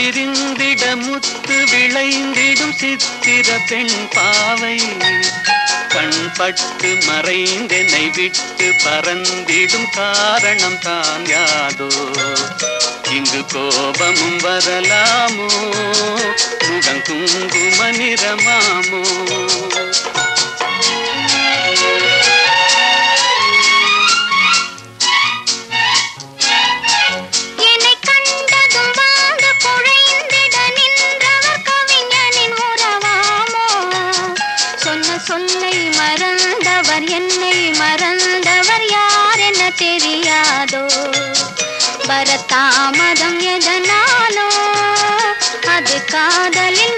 விரிந்திட முத்து விளைந்திடும் சித்திர பெண் பாவை. கண்பட்டு மறைந்தெனை விட்டு பறந்திடும் காரணம் தான் யாதோ. இங்கு கோபமும் வரலாமோ? முகம் குங்கும நிறமாமோ? சொன்னை மறந்தவர் என்னை மறந்தவர் யார் என தெரியாதோ? வரத்தாமதம் எதனாலோ? அது காதலின்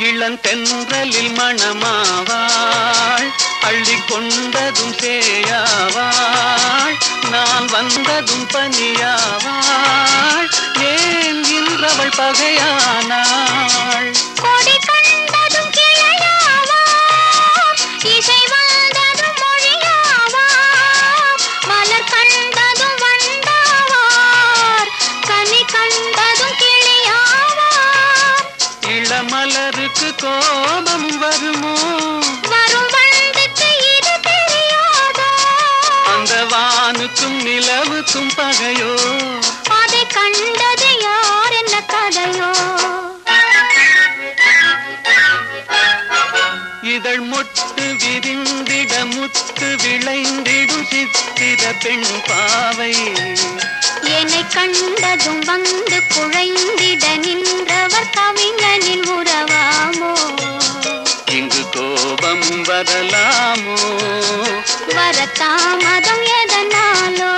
இளந்தென்றலில் மணமாவாள். அள்ளி கொண்டதும் சேயாவாள். நான் வந்ததும் பனியாவாள் ஏன் இன்றவள் பகையானாள்? இளமலருக்கு கோபம் வருமோ? அந்த வானுக்கும் நிலவுக்கும் பகையோ? அதை கண்டது யார் என்ன கதையோ? இதழ் மொட்டு விரிந்திட முத்து விளைந்திடும் சித்திர பெண் பாவை. என்னை கண்டதும் வந்து குழைந்திட நின்றவர் கவிஞனின் உறவாமோ வரலாமோ? வரத்தாமதம் எதனாலோ?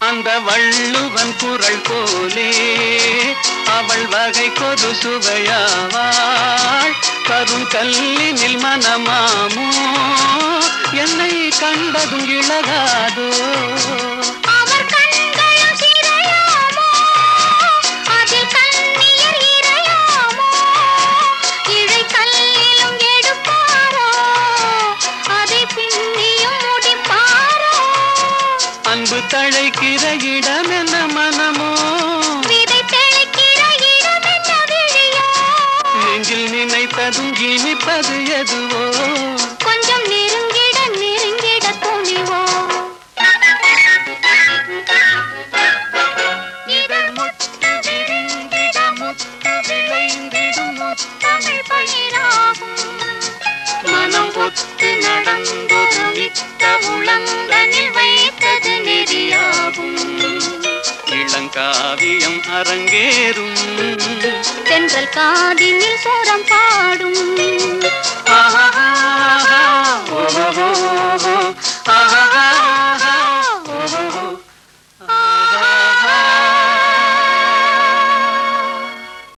அந்த வள்ளுவன் குரல் போலே அவள் வகை கொது சுவையாவாள் கரும் கல்லினில் மனமாமோ என்னை கண்டதும் இழகாதோ. அவர் கண்களும் சிறையாமோ அதில் கேட்டதும் நினைத்ததும் இனிப்பது எதுவோ? கொஞ்சம் நெருங்கிட நெருங்கிட துணிவோ? இதழ் முட்டு விரிந்திட முத்து விளைந்திடும் முத்தமிழ் பயிராகும். மனம் ஒத்து நடந்தது மிக்க உளங்கனில் வைத்தது நெறியாகும். இளங்காவியம் அரங்கேறும். தென்றல் காதினில் சோரம் பாடும். ஆஹா,